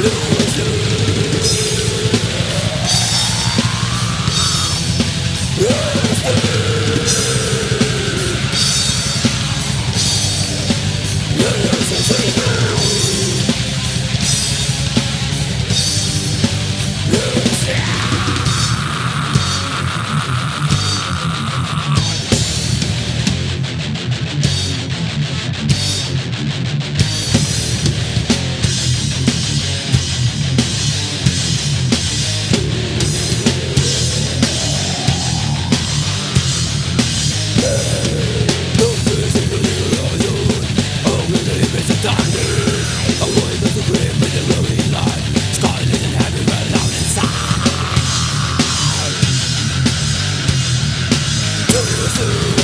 Blue, blue. to